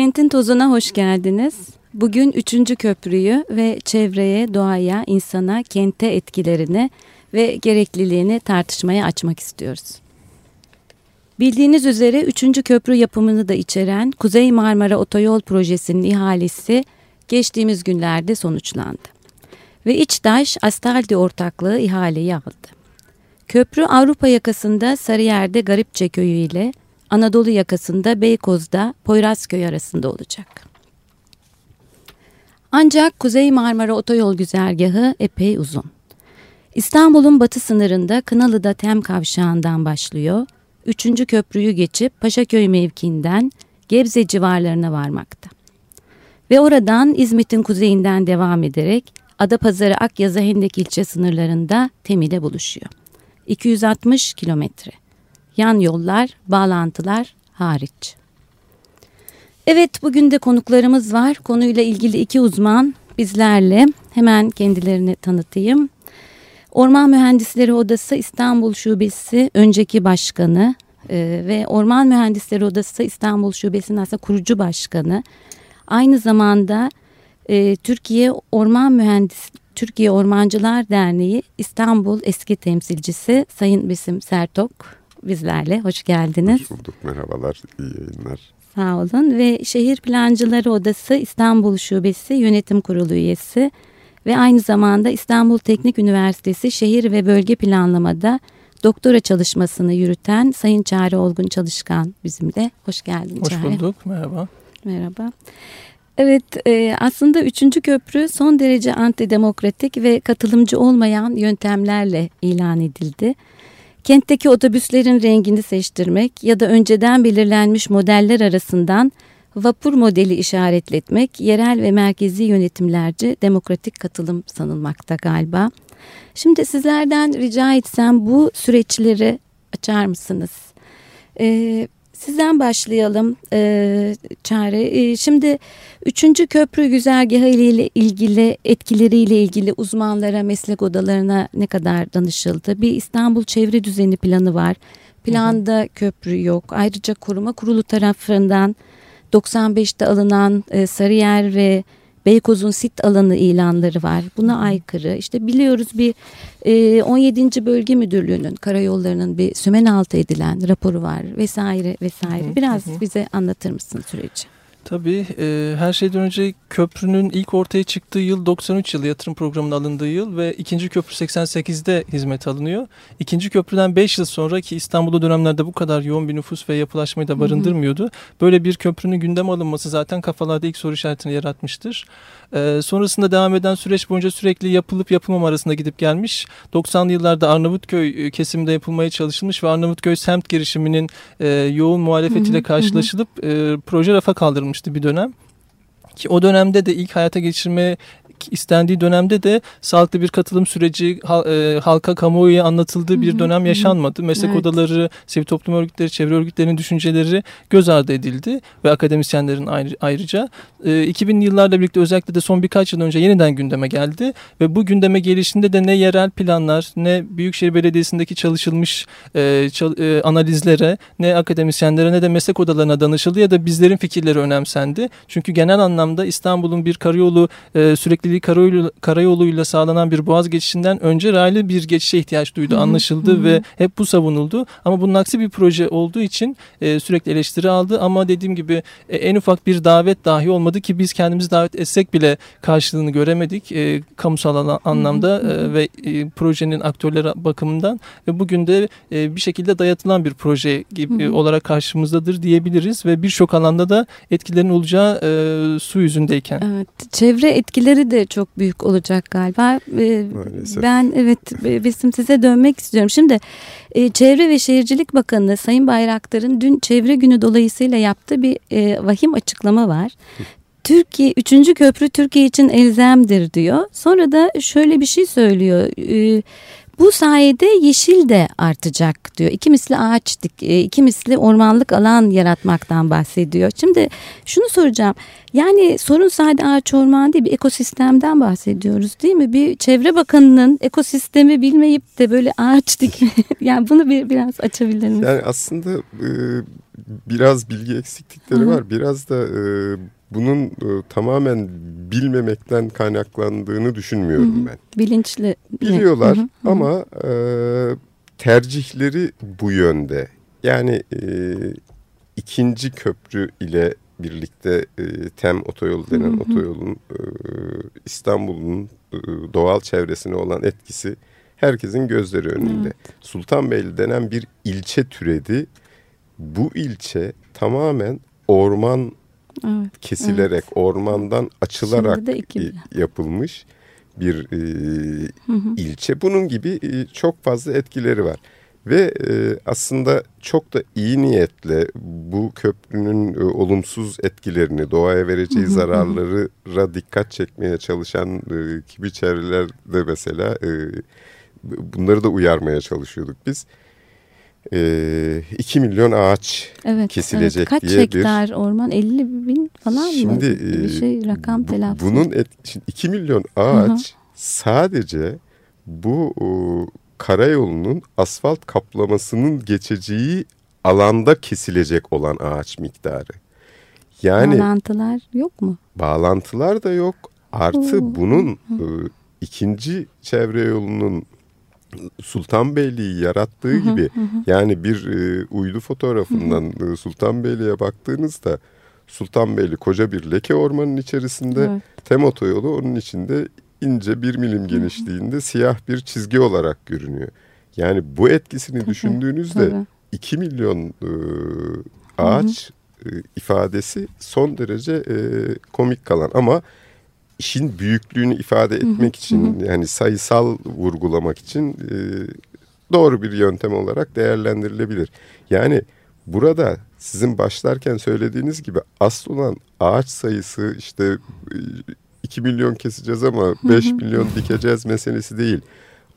Kentin tozuna hoş geldiniz. Bugün üçüncü köprüyü ve çevreye, doğaya, insana, kente etkilerini ve gerekliliğini tartışmaya açmak istiyoruz. Bildiğiniz üzere üçüncü köprü yapımını da içeren Kuzey Marmara Otoyol Projesi'nin ihalesi geçtiğimiz günlerde sonuçlandı. Ve İçtaş Astaldi ortaklığı ihaleyi aldı. Köprü Avrupa yakasında Sarıyer'de Garipçe köyü ile Anadolu yakasında Beykoz'da Poyrazköy arasında olacak. Ancak Kuzey Marmara Otoyol güzergahı epey uzun. İstanbul'un batı sınırında Kınalı'da Tem Kavşağı'ndan başlıyor. Üçüncü köprüyü geçip Paşaköy mevkiinden Gebze civarlarına varmakta. Ve oradan İzmit'in kuzeyinden devam ederek Adapazarı Akyazı Hendek ilçe sınırlarında Temi'de buluşuyor. 260 kilometre. Yan yollar, bağlantılar hariç. Evet bugün de konuklarımız var. Konuyla ilgili iki uzman bizlerle. Hemen kendilerini tanıtayım. Orman Mühendisleri Odası İstanbul Şubesi önceki başkanı e, ve Orman Mühendisleri Odası İstanbul Şubesi'nin aslında kurucu başkanı. Aynı zamanda e, Türkiye Orman Mühendis Türkiye Ormancılar Derneği İstanbul eski temsilcisi Sayın Besim Sertok bizlerle. Hoş geldiniz. Hoş bulduk. Merhabalar. İyi yayınlar. Sağ olun ve Şehir Plancıları Odası İstanbul Şubesi Yönetim Kurulu üyesi ve aynı zamanda İstanbul Teknik Üniversitesi Şehir ve Bölge Planlamada doktora çalışmasını yürüten Sayın Çare Olgun Çalışkan bizimle. Hoş geldin Hoş Çare. bulduk. Merhaba. Merhaba. Evet e, aslında üçüncü köprü son derece antidemokratik ve katılımcı olmayan yöntemlerle ilan edildi. Kentteki otobüslerin rengini seçtirmek ya da önceden belirlenmiş modeller arasından vapur modeli işaretletmek yerel ve merkezi yönetimlerce demokratik katılım sanılmakta galiba. Şimdi sizlerden rica etsem bu süreçleri açar mısınız? Ee, sizden başlayalım e, Çare. E, şimdi üçüncü köprü güzergahı ile ilgili etkileriyle ilgili uzmanlara, meslek odalarına ne kadar danışıldı? Bir İstanbul çevre düzeni planı var. Planda hı hı. köprü yok. Ayrıca koruma kurulu tarafından 95'te alınan e, Sarıyer ve Beykoz'un sit alanı ilanları var. Buna aykırı. İşte biliyoruz bir e, 17. Bölge Müdürlüğü'nün karayollarının bir sümen altı edilen raporu var vesaire vesaire. Biraz bize anlatır mısın süreci? Tabii e, her şeyden önce köprünün ilk ortaya çıktığı yıl 93 yılı yatırım programına alındığı yıl ve ikinci köprü 88'de hizmet alınıyor. İkinci köprüden 5 yıl sonra ki İstanbul'da dönemlerde bu kadar yoğun bir nüfus ve yapılaşmayı da barındırmıyordu. Böyle bir köprünün gündem alınması zaten kafalarda ilk soru işaretini yaratmıştır. E, sonrasında devam eden süreç boyunca sürekli yapılıp yapılmam arasında gidip gelmiş. 90'lı yıllarda Arnavutköy kesiminde yapılmaya çalışılmış ve Arnavutköy semt girişiminin e, yoğun muhalefetiyle karşılaşılıp e, proje rafa kaldırılmıştı bir dönem. Ki o dönemde de ilk hayata geçirme istendiği dönemde de sağlıklı bir katılım süreci halka kamuoyuya anlatıldığı bir dönem yaşanmadı. Meslek evet. odaları, sivil toplum örgütleri, çevre örgütlerinin düşünceleri göz ardı edildi ve akademisyenlerin ayrıca. 2000'li yıllarla birlikte özellikle de son birkaç yıl önce yeniden gündeme geldi ve bu gündeme gelişinde de ne yerel planlar ne Büyükşehir Belediyesi'ndeki çalışılmış analizlere ne akademisyenlere ne de meslek odalarına danışıldı ya da bizlerin fikirleri önemsendi. Çünkü genel anlamda İstanbul'un bir karayolu sürekli karayolu, karayoluyla sağlanan bir boğaz geçişinden önce raylı bir geçişe ihtiyaç duydu anlaşıldı ve hep bu savunuldu. Ama bunun aksi bir proje olduğu için e, sürekli eleştiri aldı. Ama dediğim gibi e, en ufak bir davet dahi olmadı ki biz kendimizi davet etsek bile karşılığını göremedik e, kamusal anlamda e, ve e, projenin aktörleri bakımından. Ve bugün de e, bir şekilde dayatılan bir proje gibi e, olarak karşımızdadır diyebiliriz ve birçok alanda da etkilerin olacağı e, su yüzündeyken. Evet, çevre etkileri de çok büyük olacak galiba. Maalesef. Ben evet Besim size dönmek istiyorum. Şimdi e, Çevre ve Şehircilik Bakanı Sayın Bayraktar'ın dün Çevre Günü dolayısıyla yaptığı bir e, vahim açıklama var. Türkiye üçüncü köprü Türkiye için elzemdir diyor. Sonra da şöyle bir şey söylüyor. E, Bu sayede yeşil de artacak diyor. İki misli ağaç, dik, e, iki misli ormanlık alan yaratmaktan bahsediyor. Şimdi şunu soracağım. Yani sorun sadece ağaç orman değil bir ekosistemden bahsediyoruz değil mi? Bir çevre bakanının ekosistemi bilmeyip de böyle ağaç dik yani bunu bir biraz açabilir misiniz? Yani aslında e, biraz bilgi eksiklikleri Hı -hı. var. Biraz da e, bunun e, tamamen bilmemekten kaynaklandığını düşünmüyorum Hı -hı. ben. Bilinçli. Biliyorlar Hı -hı. ama e, tercihleri bu yönde. Yani e, ikinci köprü ile birlikte e, TEM otoyolu denen hı hı. otoyolun e, İstanbul'un e, doğal çevresine olan etkisi herkesin gözleri önünde. Evet. Sultanbeyli denen bir ilçe türedi. Bu ilçe tamamen orman evet. kesilerek, evet. ormandan açılarak yapılmış bir e, hı hı. ilçe. Bunun gibi e, çok fazla etkileri var. Ve e, aslında çok da iyi niyetle bu köprünün e, olumsuz etkilerini, doğaya vereceği zararlara dikkat çekmeye çalışan e, gibi çevrelerde mesela e, bunları da uyarmaya çalışıyorduk biz. E, 2 milyon ağaç evet, kesilecek evet. Kaç diye bir... Kaç hektar orman? 50 bin falan şimdi, mı? Bir şey rakam telaffuz. Bunun et, şimdi 2 milyon ağaç hı hı. sadece bu karayolunun asfalt kaplamasının geçeceği alanda kesilecek olan ağaç miktarı. Yani bağlantılar yok mu? Bağlantılar da yok. Artı Oo. bunun e, ikinci çevre yolunun Sultanbeyli'yi yarattığı hı hı, gibi hı. yani bir e, uydu fotoğrafından hı hı. E, Sultanbeyli'ye baktığınızda Sultanbeyli koca bir leke ormanın içerisinde evet. tem otoyolu onun içinde ince bir milim genişliğinde siyah bir çizgi olarak görünüyor. Yani bu etkisini tabii, düşündüğünüzde tabii. 2 milyon e, ağaç E, ifadesi son derece e, komik kalan ama işin büyüklüğünü ifade etmek için yani sayısal vurgulamak için e, doğru bir yöntem olarak değerlendirilebilir. Yani burada sizin başlarken söylediğiniz gibi asıl olan ağaç sayısı işte 2 milyon keseceğiz ama 5 milyon dikeceğiz meselesi değil.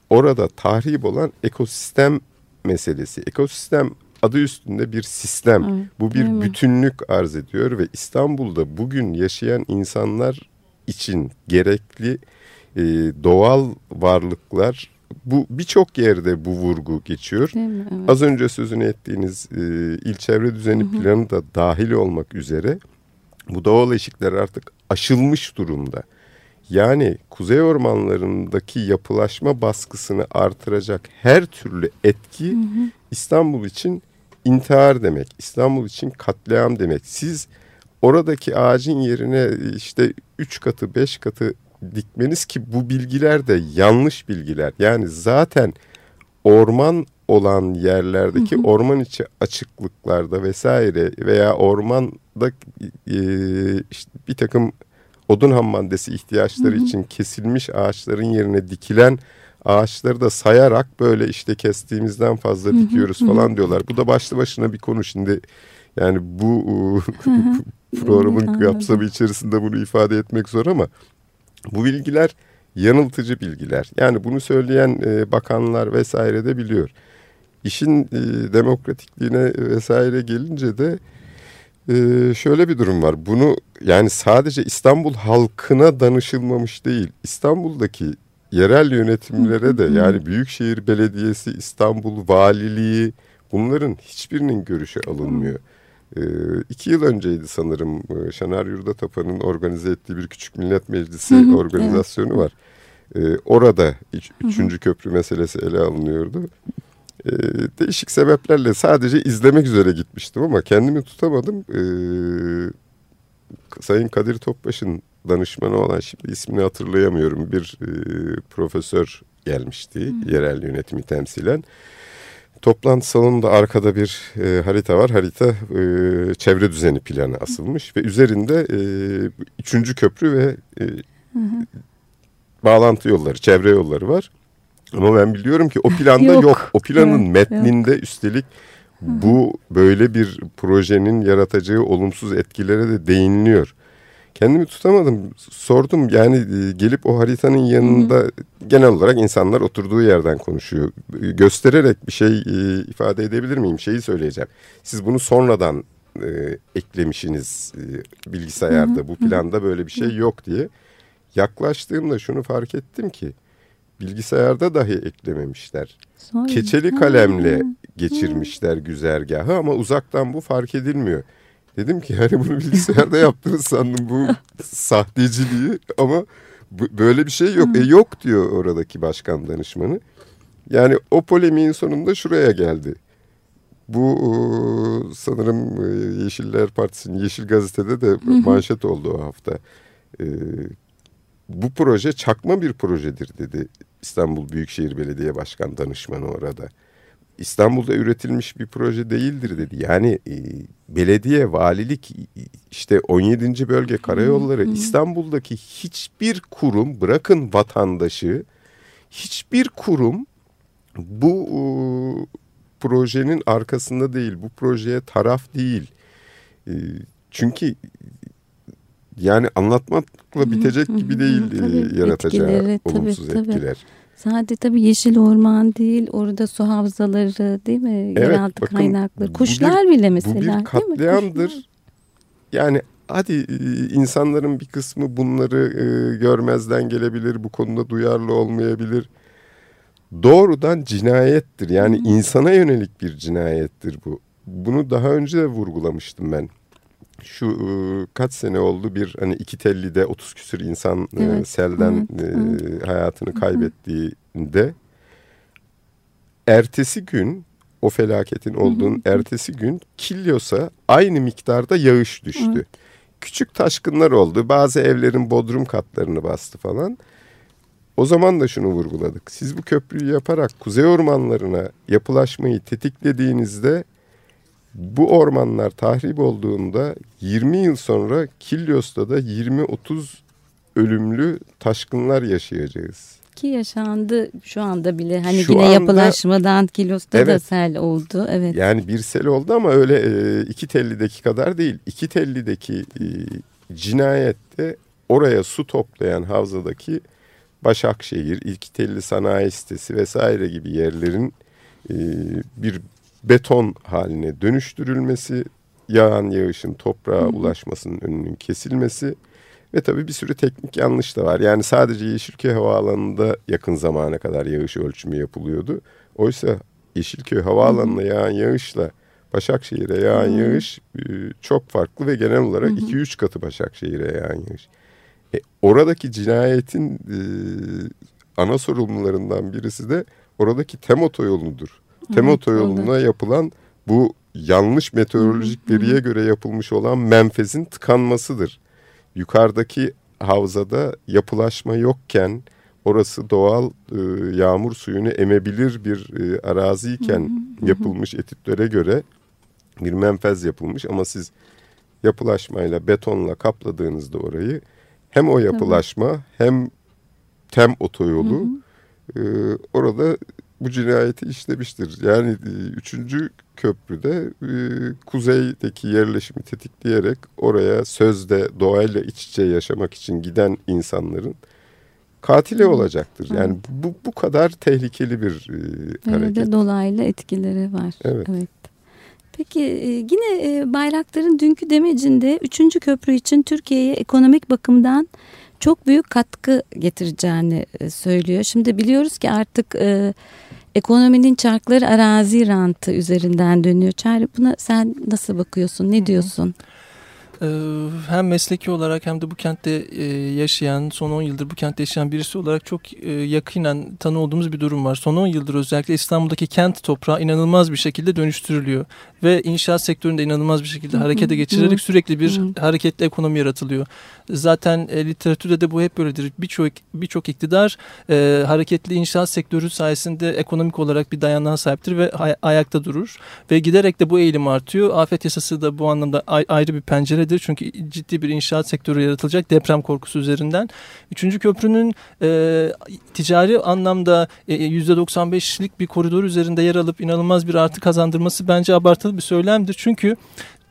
Orada tahrip olan ekosistem meselesi. Ekosistem adı üstünde bir sistem. Evet, Bu bir bütünlük arz ediyor ve İstanbul'da bugün yaşayan insanlar için gerekli e, doğal varlıklar bu birçok yerde bu vurgu geçiyor. Evet. Az önce sözünü ettiğiniz e, il çevre düzeni hı hı. planı da dahil olmak üzere bu doğal eşikler artık aşılmış durumda. Yani kuzey ormanlarındaki yapılaşma baskısını artıracak her türlü etki hı hı. İstanbul için intihar demek. İstanbul için katliam demek. Siz oradaki ağacın yerine işte üç katı beş katı dikmeniz ki bu bilgiler de yanlış bilgiler. Yani zaten orman olan yerlerdeki hı hı. orman içi açıklıklarda vesaire veya ormanda e, işte bir takım odun ham maddesi ihtiyaçları hı hı. için kesilmiş ağaçların yerine dikilen ağaçları da sayarak böyle işte kestiğimizden fazla hı hı. dikiyoruz falan diyorlar. Bu da başlı başına bir konu şimdi. Yani bu programın kapsamı içerisinde bunu ifade etmek zor ama bu bilgiler yanıltıcı bilgiler. Yani bunu söyleyen e, bakanlar vesaire de biliyor. İşin e, demokratikliğine vesaire gelince de e, şöyle bir durum var. Bunu yani sadece İstanbul halkına danışılmamış değil. İstanbul'daki yerel yönetimlere de yani Büyükşehir Belediyesi, İstanbul Valiliği bunların hiçbirinin görüşü alınmıyor. Ee, iki yıl önceydi sanırım e, Şener Yurdatapan'ın organize ettiği bir küçük millet meclisi hı hı, organizasyonu evet. var. Ee, orada üç, üçüncü köprü meselesi ele alınıyordu. Ee, değişik sebeplerle sadece izlemek üzere gitmiştim ama kendimi tutamadım. Ee, Sayın Kadir Topbaş'ın danışmanı olan şimdi ismini hatırlayamıyorum bir e, profesör gelmişti hı. yerel yönetimi temsilen. Toplantı salonunda arkada bir e, harita var. Harita e, çevre düzeni planı asılmış ve üzerinde e, üçüncü köprü ve e, hı hı. bağlantı yolları, çevre yolları var. Ama ben biliyorum ki o planda yok. yok. O planın evet, metninde yok. üstelik bu böyle bir projenin yaratacağı olumsuz etkilere de değiniliyor. Kendimi tutamadım. Sordum yani e, gelip o haritanın yanında hı hı. genel olarak insanlar oturduğu yerden konuşuyor. Göstererek bir şey e, ifade edebilir miyim? Şeyi söyleyeceğim. Siz bunu sonradan e, eklemişsiniz e, bilgisayarda. Hı hı. Bu planda böyle bir şey yok diye. Yaklaştığımda şunu fark ettim ki bilgisayarda dahi eklememişler. Sonra, Keçeli kalemle ha, geçirmişler güzergahı ama uzaktan bu fark edilmiyor. Dedim ki yani bunu bilgisayarda yaptınız sandım bu sahteciliği ama böyle bir şey yok. E yok diyor oradaki başkan danışmanı. Yani o polemiğin sonunda şuraya geldi. Bu sanırım e, Yeşiller Partisi'nin Yeşil Gazete'de de manşet oldu o hafta. E, bu proje çakma bir projedir dedi İstanbul Büyükşehir Belediye Başkan danışmanı orada. İstanbul'da üretilmiş bir proje değildir dedi. Yani e, belediye, valilik, işte 17. bölge karayolları İstanbul'daki hiçbir kurum bırakın vatandaşı hiçbir kurum bu e, projenin arkasında değil, bu projeye taraf değil. E, çünkü yani anlatmakla bitecek gibi değil tabii, yaratacağı etkileri, olumsuz tabii, etkiler. Tabii. Sadece tabii yeşil orman değil, orada su havzaları değil mi? Evet, Yeraltı bakın, kaynakları, kuşlar bir, bile mesela. Bu bir katliamdır. Yani hadi e, insanların bir kısmı bunları e, görmezden gelebilir, bu konuda duyarlı olmayabilir. Doğrudan cinayettir. Yani hmm. insana yönelik bir cinayettir bu. Bunu daha önce de vurgulamıştım ben şu e, kaç sene oldu bir hani iki tellide 30 küsür insan e, evet. selden evet. hayatını kaybettiğinde ertesi gün o felaketin olduğun ertesi gün Kilyos'a aynı miktarda yağış düştü. Evet. Küçük taşkınlar oldu. Bazı evlerin bodrum katlarını bastı falan. O zaman da şunu vurguladık. Siz bu köprüyü yaparak kuzey ormanlarına yapılaşmayı tetiklediğinizde bu ormanlar tahrip olduğunda 20 yıl sonra Kilyos'ta da 20-30 ölümlü taşkınlar yaşayacağız. Ki yaşandı şu anda bile hani şu yine anda, yapılaşmadan Kilyos'ta evet, da sel oldu. Evet. Yani bir sel oldu ama öyle e, iki tellideki kadar değil. İki tellideki e, cinayette oraya su toplayan havzadaki Başakşehir, İlk Telli Sanayi Sitesi vesaire gibi yerlerin e, bir beton haline dönüştürülmesi, yağan yağışın toprağa ulaşmasının önünün kesilmesi ve tabii bir sürü teknik yanlış da var. Yani sadece Yeşilköy Havaalanı'nda yakın zamana kadar yağış ölçümü yapılıyordu. Oysa Yeşilköy Havaalanı'na yağan yağışla Başakşehir'e yağan Hı. yağış e, çok farklı ve genel olarak 2-3 katı Başakşehir'e yağan yağış. E, oradaki cinayetin e, ana sorumlularından birisi de oradaki tem otoyolunudur. Tem otoyoluna yapılan bu yanlış meteorolojik veriye göre yapılmış olan menfezin tıkanmasıdır. Yukarıdaki havzada yapılaşma yokken orası doğal e, yağmur suyunu emebilir bir e, araziyken yapılmış etütlere göre bir menfez yapılmış. Ama siz yapılaşmayla betonla kapladığınızda orayı hem o yapılaşma hem tem otoyolu e, orada bu cinayeti işlemiştir. Yani e, üçüncü köprüde e, kuzeydeki yerleşimi tetikleyerek oraya sözde doğayla iç içe yaşamak için giden insanların katili olacaktır. Yani bu bu kadar tehlikeli bir e, hareket. De dolaylı etkileri var. Evet. evet. Peki e, yine e, Bayraktar'ın dünkü demecinde üçüncü köprü için Türkiye'ye ekonomik bakımdan çok büyük katkı getireceğini söylüyor. Şimdi biliyoruz ki artık ekonominin çarkları arazi rantı üzerinden dönüyor. Çağrı buna sen nasıl bakıyorsun? Ne diyorsun? Hı. Ee, hem mesleki olarak hem de bu kentte e, yaşayan, son 10 yıldır bu kentte yaşayan birisi olarak çok e, yakinen tanı olduğumuz bir durum var. Son 10 yıldır özellikle İstanbul'daki kent toprağı inanılmaz bir şekilde dönüştürülüyor. Ve inşaat sektöründe inanılmaz bir şekilde harekete geçirerek sürekli bir hareketli ekonomi yaratılıyor. Zaten e, literatürde de bu hep böyledir. Birçok birçok iktidar e, hareketli inşaat sektörü sayesinde ekonomik olarak bir dayanığa sahiptir ve ay ayakta durur. Ve giderek de bu eğilim artıyor. Afet yasası da bu anlamda ayrı bir penceredir. Çünkü ciddi bir inşaat sektörü yaratılacak deprem korkusu üzerinden. Üçüncü köprünün e, ticari anlamda e, %95'lik bir koridor üzerinde yer alıp inanılmaz bir artı kazandırması bence abartılı bir söylemdir. Çünkü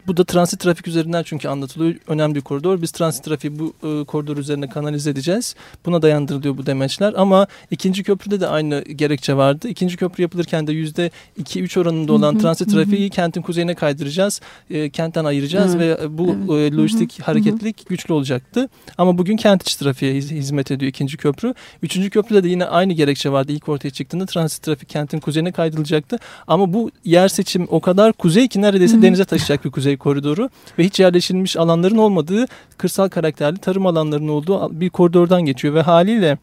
Bu da transit trafik üzerinden çünkü anlatılıyor. Önemli bir koridor. Biz transit trafiği bu e, koridor üzerine kanalize edeceğiz. Buna dayandırılıyor bu demeçler. Ama ikinci köprüde de aynı gerekçe vardı. İkinci köprü yapılırken de yüzde iki-üç oranında olan transit trafiği kentin kuzeyine kaydıracağız. E, kentten ayıracağız evet. ve bu evet. e, lojistik hareketlilik güçlü olacaktı. Ama bugün kent içi trafiğe hizmet ediyor ikinci köprü. Üçüncü köprüde de yine aynı gerekçe vardı. İlk ortaya çıktığında transit trafik kentin kuzeyine kaydırılacaktı. Ama bu yer seçim o kadar kuzey ki neredeyse denize taşıyacak bir kuzey koridoru ve hiç yerleşilmiş alanların olmadığı kırsal karakterli tarım alanlarının olduğu bir koridordan geçiyor ve haliyle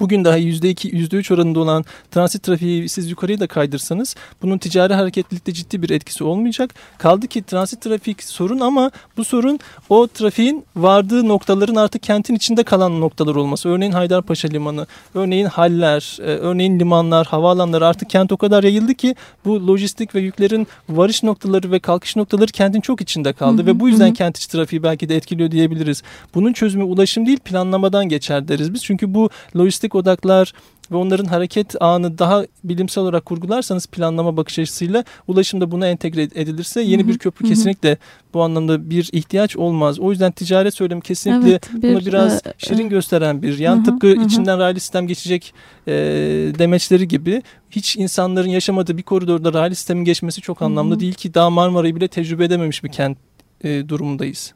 Bugün daha %2, %3 oranında olan transit trafiği siz yukarıya da kaydırsanız bunun ticari hareketlilikte ciddi bir etkisi olmayacak. Kaldı ki transit trafik sorun ama bu sorun o trafiğin vardığı noktaların artık kentin içinde kalan noktalar olması. Örneğin Haydarpaşa Limanı, örneğin haller, e, örneğin limanlar, havaalanları artık kent o kadar yayıldı ki bu lojistik ve yüklerin varış noktaları ve kalkış noktaları kentin çok içinde kaldı. Hı hı, ve bu yüzden hı. kent içi trafiği belki de etkiliyor diyebiliriz. Bunun çözümü ulaşım değil planlamadan geçer deriz biz. Çünkü bu lojistik lojistik odaklar ve onların hareket ağını daha bilimsel olarak kurgularsanız planlama bakış açısıyla ulaşımda buna entegre edilirse yeni bir köprü kesinlikle bu anlamda bir ihtiyaç olmaz. O yüzden ticaret söylemi kesinlikle evet, bir, bunu biraz e, şirin e, gösteren bir yan tıpkı içinden raylı sistem geçecek e, demeçleri gibi hiç insanların yaşamadığı bir koridorda raylı sistemin geçmesi çok anlamlı değil ki daha Marmara'yı bile tecrübe edememiş bir kent e, durumundayız.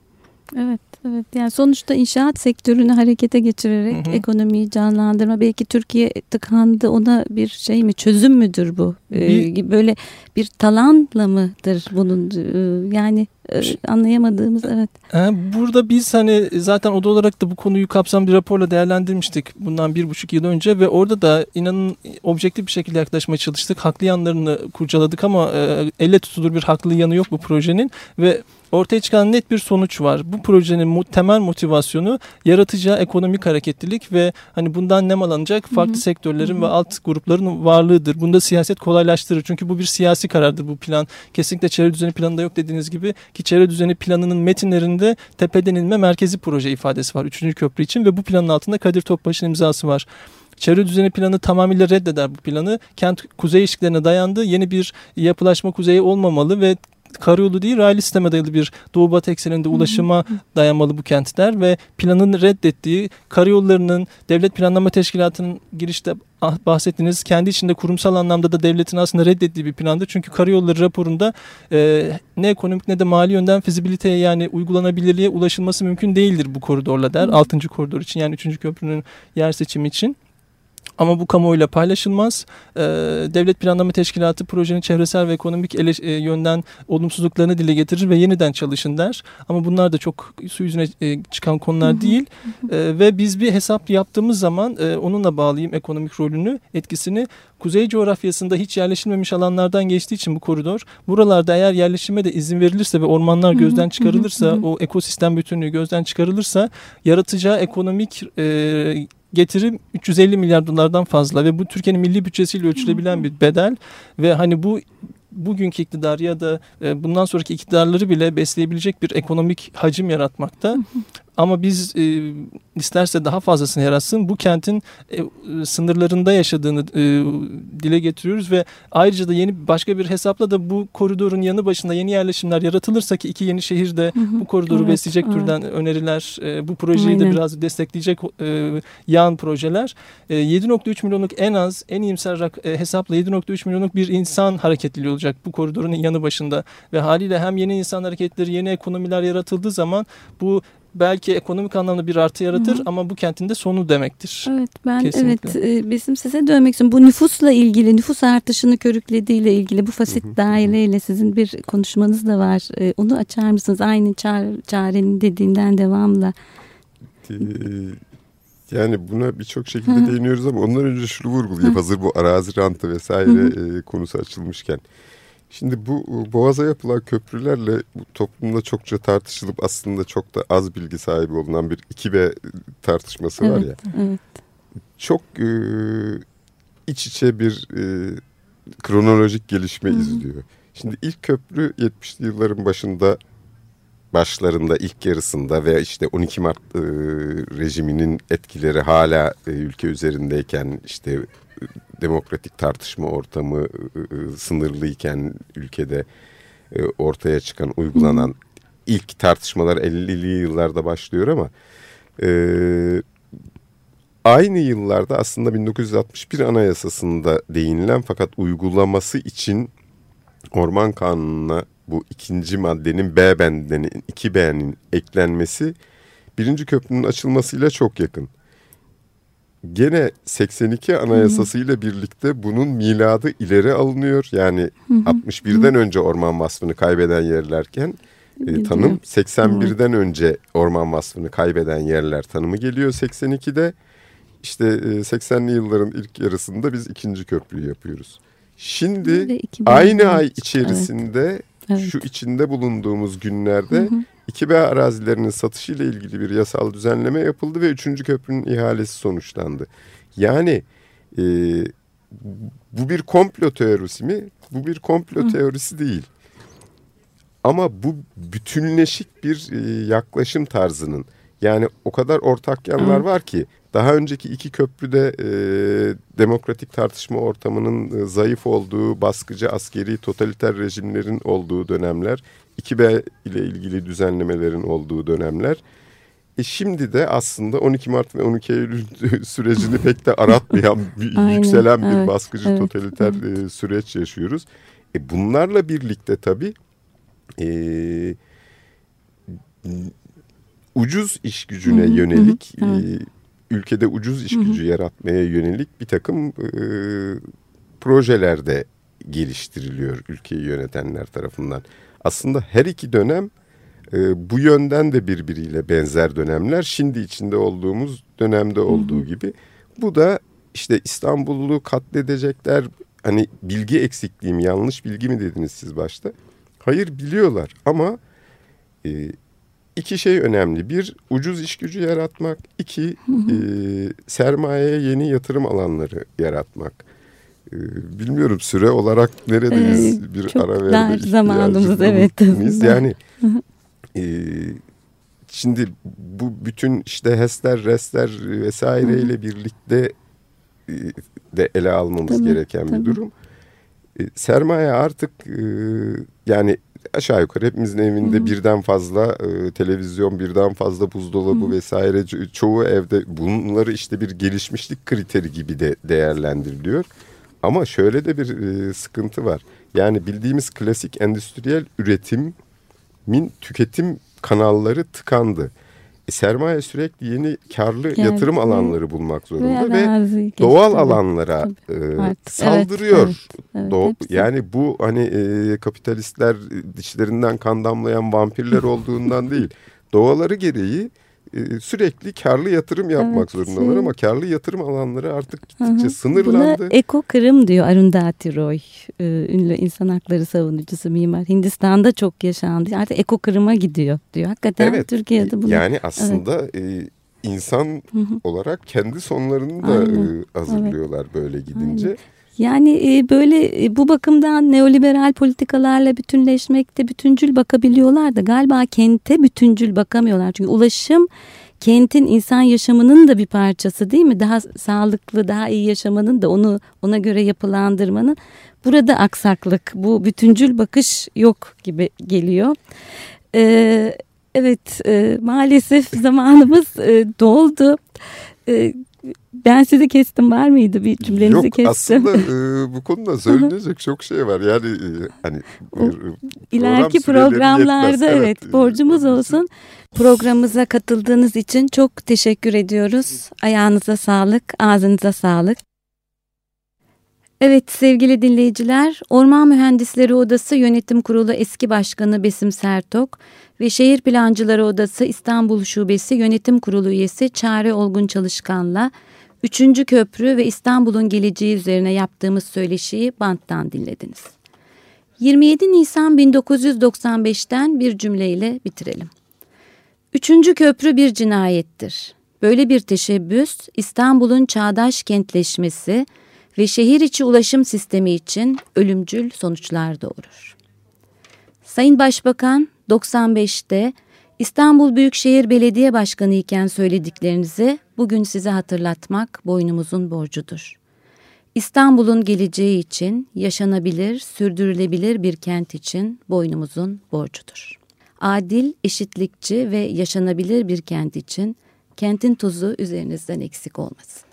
Evet, evet. Yani sonuçta inşaat sektörünü harekete geçirerek hı hı. ekonomiyi canlandırma. Belki Türkiye tıkandı ona bir şey mi çözüm müdür bu? Ee, böyle bir talanla mıdır bunun? Ee, yani anlayamadığımız evet. Burada biz hani zaten oda olarak da bu konuyu kapsam bir raporla değerlendirmiştik bundan bir buçuk yıl önce ve orada da inanın objektif bir şekilde yaklaşmaya çalıştık. Haklı yanlarını kurcaladık ama e, elle tutulur bir haklı yanı yok bu projenin ve ortaya çıkan net bir sonuç var. Bu projenin temel motivasyonu yaratıcı ekonomik hareketlilik ve hani bundan ne alınacak farklı Hı-hı. sektörlerin Hı-hı. ve alt grupların varlığıdır. Bunda siyaset kolaylaştırır. Çünkü bu bir siyasi karardır bu plan. Kesinlikle çevre düzeni planında yok dediğiniz gibi ki çevre düzeni planının metinlerinde tepeden inme merkezi proje ifadesi var. Üçüncü köprü için ve bu planın altında Kadir Topbaş'ın imzası var. Çevre düzeni planı tamamıyla reddeder bu planı. Kent kuzey ilişkilerine dayandı. Yeni bir yapılaşma kuzeyi olmamalı ve karayolu değil raylı sisteme dayalı bir doğu batı ekseninde ulaşıma dayanmalı bu kentler ve planın reddettiği karayollarının devlet planlama teşkilatının girişte ah, bahsettiğiniz kendi içinde kurumsal anlamda da devletin aslında reddettiği bir plandı. Çünkü karayolları raporunda e, ne ekonomik ne de mali yönden fizibiliteye yani uygulanabilirliğe ulaşılması mümkün değildir bu koridorla der. Altıncı koridor için yani üçüncü köprünün yer seçimi için. Ama bu kamuoyuyla paylaşılmaz. Ee, Devlet Planlama Teşkilatı projenin çevresel ve ekonomik ele, e, yönden olumsuzluklarını dile getirir ve yeniden çalışın der. Ama bunlar da çok su yüzüne e, çıkan konular değil. E, ve biz bir hesap yaptığımız zaman e, onunla bağlayayım ekonomik rolünü, etkisini. Kuzey coğrafyasında hiç yerleşilmemiş alanlardan geçtiği için bu koridor buralarda eğer yerleşime de izin verilirse ve ormanlar gözden çıkarılırsa o ekosistem bütünlüğü gözden çıkarılırsa yaratacağı ekonomik e, getirim 350 milyar dolardan fazla ve bu Türkiye'nin milli bütçesiyle ölçülebilen bir bedel ve hani bu bugünkü iktidar ya da e, bundan sonraki iktidarları bile besleyebilecek bir ekonomik hacim yaratmakta. Ama biz e, isterse daha fazlasını yaratsın bu kentin e, sınırlarında yaşadığını e, dile getiriyoruz ve ayrıca da yeni başka bir hesapla da bu koridorun yanı başında yeni yerleşimler yaratılırsa ki iki yeni şehir de bu koridoru evet, besleyecek evet. türden öneriler e, bu projeyi Aynen. de biraz destekleyecek e, yan projeler e, 7.3 milyonluk en az en iyimser e, hesapla 7.3 milyonluk bir insan hareketliliği olacak bu koridorun yanı başında ve haliyle hem yeni insan hareketleri yeni ekonomiler yaratıldığı zaman bu belki ekonomik anlamda bir artı yaratır Hı. ama bu kentin de sonu demektir. Evet ben Kesinlikle. evet bizim size dönmek istiyorum. Bu nüfusla ilgili nüfus artışını körüklediğiyle ilgili bu fasit daireyle sizin bir konuşmanız da var. E, onu açar mısınız? Aynı çar, çarenin dediğinden devamla. Ee, yani buna birçok şekilde değiniyoruz ama ondan önce şunu vurgulayayım. Hazır bu arazi rantı vesaire e, konusu açılmışken. Şimdi bu Boğaz'a yapılan köprülerle bu toplumda çokça tartışılıp aslında çok da az bilgi sahibi olunan bir 2B tartışması evet, var ya. Evet. Çok e, iç içe bir e, kronolojik gelişme Hı -hı. izliyor. Şimdi ilk köprü 70'li yılların başında başlarında ilk yarısında ve işte 12 Mart e, rejiminin etkileri hala e, ülke üzerindeyken işte demokratik tartışma ortamı sınırlıyken ülkede e, ortaya çıkan, uygulanan ilk tartışmalar 50'li yıllarda başlıyor ama e, aynı yıllarda aslında 1961 Anayasası'nda değinilen fakat uygulaması için Orman Kanunu'na bu ikinci maddenin B bendinin 2B'nin eklenmesi birinci köprünün açılmasıyla çok yakın. Gene 82 Anayasası ile birlikte bunun miladı ileri alınıyor. Yani 61'den önce orman vasfını kaybeden yerlerken e, tanım 81'den önce orman vasfını kaybeden yerler tanımı geliyor 82'de. İşte e, 80'li yılların ilk yarısında biz ikinci köprüyü yapıyoruz. Şimdi aynı ay içerisinde evet. şu içinde bulunduğumuz günlerde hı hı. 2B arazilerinin satışı ile ilgili bir yasal düzenleme yapıldı ve 3. köprünün ihalesi sonuçlandı. Yani e, bu bir komplo teorisi mi? Bu bir komplo hı. teorisi değil. Ama bu bütünleşik bir e, yaklaşım tarzının yani o kadar ortak yanlar var ki daha önceki iki köprüde e, demokratik tartışma ortamının e, zayıf olduğu, baskıcı askeri totaliter rejimlerin olduğu dönemler, 2B ile ilgili düzenlemelerin olduğu dönemler. E şimdi de aslında 12 Mart ve 12 Eylül sürecini pek de aratmayan, Aynen, yükselen bir evet, baskıcı evet, totaliter evet. E, süreç yaşıyoruz. E bunlarla birlikte tabii e, ucuz iş gücüne hı hı, yönelik hı, hı. Ülkede ucuz iş gücü hı hı. yaratmaya yönelik bir takım e, projelerde geliştiriliyor ülkeyi yönetenler tarafından. Aslında her iki dönem e, bu yönden de birbiriyle benzer dönemler. Şimdi içinde olduğumuz dönemde olduğu hı hı. gibi. Bu da işte İstanbul'u katledecekler. Hani bilgi eksikliğim yanlış bilgi mi dediniz siz başta? Hayır biliyorlar ama e, iki şey önemli. Bir, ucuz iş gücü yaratmak. İki, E, sermayeye yeni yatırım alanları yaratmak. E, bilmiyorum süre olarak neredeyiz? Ee, bir çok ara verme zamanımız evet. Miyiz? Yani e, şimdi bu bütün işte HES'ler, RES'ler vesaireyle birlikte e, de ele almamız tabii, gereken tabii. bir durum. E, sermaye artık e, yani aşağı yukarı hepimizin evinde Hı. birden fazla e, televizyon, birden fazla buzdolabı Hı. vesaire ço- çoğu evde bunları işte bir gelişmişlik kriteri gibi de değerlendiriliyor. Ama şöyle de bir e, sıkıntı var. Yani bildiğimiz klasik endüstriyel üretimin tüketim kanalları tıkandı. Sermaye sürekli yeni karlı Geldi. yatırım alanları bulmak zorunda ve, ve doğal tabii. alanlara e, saldırıyor. Evet, evet, evet, yani bu hani e, kapitalistler dişlerinden kan damlayan vampirler olduğundan değil. Doğaları gereği e, sürekli karlı yatırım yapmak evet, zorundalar ama karlı yatırım alanları artık gittikçe -hı. sınırlandı. Buna eko kırım diyor Arundhati Roy, e, ünlü insan hakları savunucusu mimar. Hindistan'da çok yaşandı. Artık eko kırıma gidiyor diyor. Hakikaten evet, Türkiye'de bunu. Yani aslında evet. e, insan Hı -hı. olarak kendi sonlarını da e, hazırlıyorlar evet. böyle gidince. Aynen. Yani e, böyle e, bu bakımdan neoliberal politikalarla bütünleşmekte bütüncül bakabiliyorlar da galiba kente bütüncül bakamıyorlar. Çünkü ulaşım kentin insan yaşamının da bir parçası değil mi? Daha sağlıklı, daha iyi yaşamanın da onu ona göre yapılandırmanın burada aksaklık, bu bütüncül bakış yok gibi geliyor. Ee, evet, e, maalesef zamanımız e, doldu. E, ben sizi kestim var mıydı bir cümlenizi Yok, kestim. Yok aslında e, bu konuda söylenecek çok şey var. Yani e, hani o, ileriki programlarda yetmez. evet, evet borcumuz olsun. Programımıza katıldığınız için çok teşekkür ediyoruz. Ayağınıza sağlık, ağzınıza sağlık. Evet sevgili dinleyiciler, Orman Mühendisleri Odası Yönetim Kurulu eski başkanı Besim Sertok ve Şehir Plancıları Odası İstanbul Şubesi Yönetim Kurulu üyesi Çare Olgun Çalışkan'la 3. Köprü ve İstanbul'un geleceği üzerine yaptığımız söyleşiyi banttan dinlediniz. 27 Nisan 1995'ten bir cümleyle bitirelim. Üçüncü köprü bir cinayettir. Böyle bir teşebbüs İstanbul'un çağdaş kentleşmesi ve şehir içi ulaşım sistemi için ölümcül sonuçlar doğurur. Sayın Başbakan 95'te İstanbul Büyükşehir Belediye Başkanı iken söylediklerinizi bugün size hatırlatmak boynumuzun borcudur. İstanbul'un geleceği için yaşanabilir, sürdürülebilir bir kent için boynumuzun borcudur. Adil, eşitlikçi ve yaşanabilir bir kent için kentin tuzu üzerinizden eksik olmasın.